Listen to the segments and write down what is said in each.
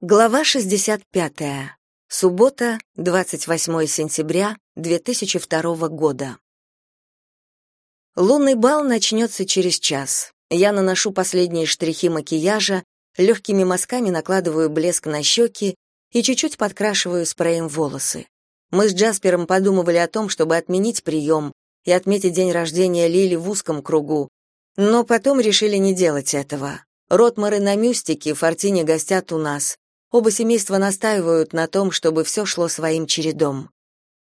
Глава 65. Суббота, 28 сентября 2002 года. Лунный бал начнется через час. Я наношу последние штрихи макияжа, легкими мазками накладываю блеск на щеки и чуть-чуть подкрашиваю спреем волосы. Мы с Джаспером подумывали о том, чтобы отменить прием и отметить день рождения Лили в узком кругу, но потом решили не делать этого. Ротмары на Мюстике в Фортине гостят у нас, Оба семейства настаивают на том, чтобы все шло своим чередом.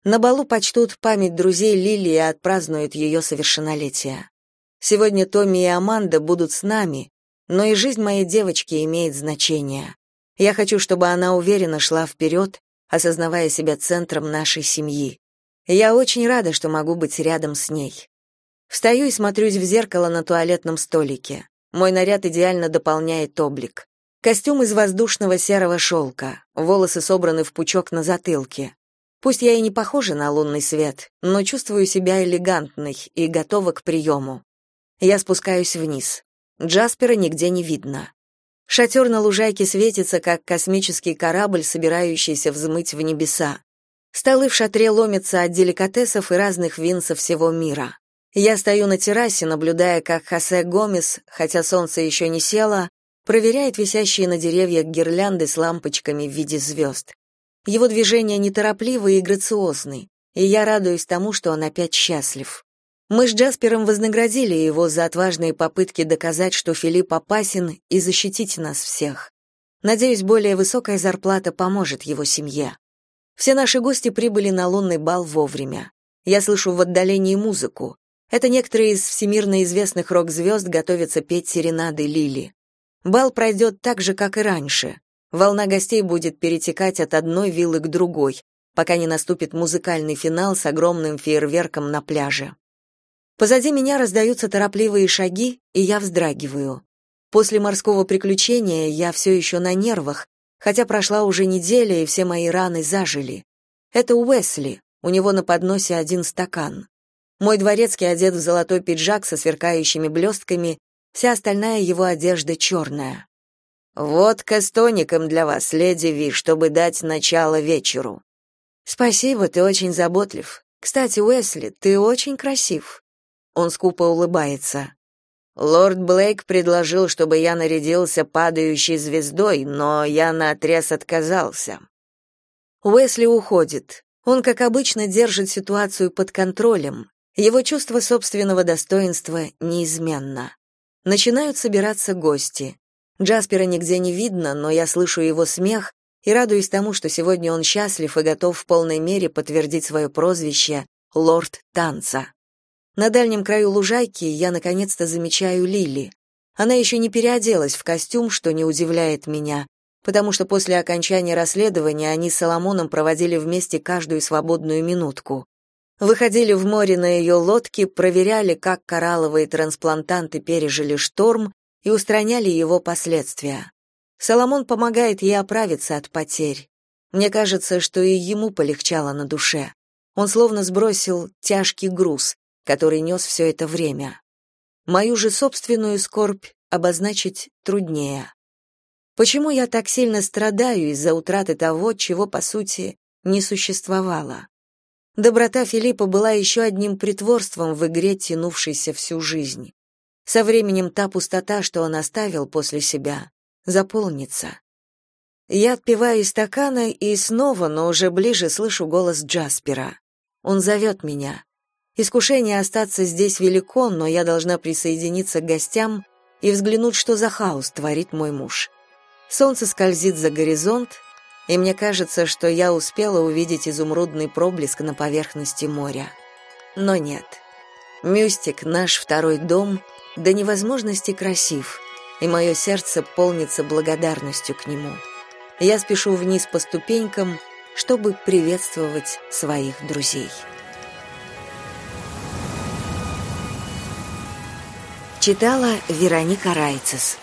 На балу почтут память друзей Лили и отпразднуют ее совершеннолетие. Сегодня Томми и Аманда будут с нами, но и жизнь моей девочки имеет значение. Я хочу, чтобы она уверенно шла вперед, осознавая себя центром нашей семьи. Я очень рада, что могу быть рядом с ней. Встаю и смотрюсь в зеркало на туалетном столике. Мой наряд идеально дополняет облик. Костюм из воздушного серого шелка, волосы собраны в пучок на затылке. Пусть я и не похожа на лунный свет, но чувствую себя элегантной и готова к приему. Я спускаюсь вниз. Джаспера нигде не видно. Шатер на лужайке светится, как космический корабль, собирающийся взмыть в небеса. Столы в шатре ломятся от деликатесов и разных вин со всего мира. Я стою на террасе, наблюдая, как Хосе Гомес, хотя солнце еще не село, проверяет висящие на деревьях гирлянды с лампочками в виде звезд. Его движения неторопливы и грациозны, и я радуюсь тому, что он опять счастлив. Мы с Джаспером вознаградили его за отважные попытки доказать, что Филипп опасен, и защитить нас всех. Надеюсь, более высокая зарплата поможет его семье. Все наши гости прибыли на лунный бал вовремя. Я слышу в отдалении музыку. Это некоторые из всемирно известных рок-звезд готовятся петь серенады Лили. Бал пройдет так же, как и раньше. Волна гостей будет перетекать от одной виллы к другой, пока не наступит музыкальный финал с огромным фейерверком на пляже. Позади меня раздаются торопливые шаги, и я вздрагиваю. После морского приключения я все еще на нервах, хотя прошла уже неделя, и все мои раны зажили. Это Уэсли, у него на подносе один стакан. Мой дворецкий одет в золотой пиджак со сверкающими блестками Вся остальная его одежда черная. «Водка с тоником для вас, леди Ви, чтобы дать начало вечеру». «Спасибо, ты очень заботлив. Кстати, Уэсли, ты очень красив». Он скупо улыбается. Лорд Блейк предложил, чтобы я нарядился падающей звездой, но я наотрез отказался. Уэсли уходит. Он, как обычно, держит ситуацию под контролем. Его чувство собственного достоинства неизменно. Начинают собираться гости. Джаспера нигде не видно, но я слышу его смех и радуюсь тому, что сегодня он счастлив и готов в полной мере подтвердить свое прозвище «Лорд Танца». На дальнем краю лужайки я наконец-то замечаю Лили. Она еще не переоделась в костюм, что не удивляет меня, потому что после окончания расследования они с Соломоном проводили вместе каждую свободную минутку. Выходили в море на ее лодке, проверяли, как коралловые трансплантанты пережили шторм и устраняли его последствия. Соломон помогает ей оправиться от потерь. Мне кажется, что и ему полегчало на душе. Он словно сбросил тяжкий груз, который нес все это время. Мою же собственную скорбь обозначить труднее. Почему я так сильно страдаю из-за утраты того, чего, по сути, не существовало? Доброта Филиппа была еще одним притворством в игре, тянувшейся всю жизнь. Со временем та пустота, что он оставил после себя, заполнится. Я отпиваю из стакана и снова, но уже ближе слышу голос Джаспера. Он зовет меня. Искушение остаться здесь велико, но я должна присоединиться к гостям и взглянуть, что за хаос творит мой муж. Солнце скользит за горизонт, и мне кажется, что я успела увидеть изумрудный проблеск на поверхности моря. Но нет. Мюстик, наш второй дом, до невозможности красив, и мое сердце полнится благодарностью к нему. Я спешу вниз по ступенькам, чтобы приветствовать своих друзей. Читала Вероника Райцес.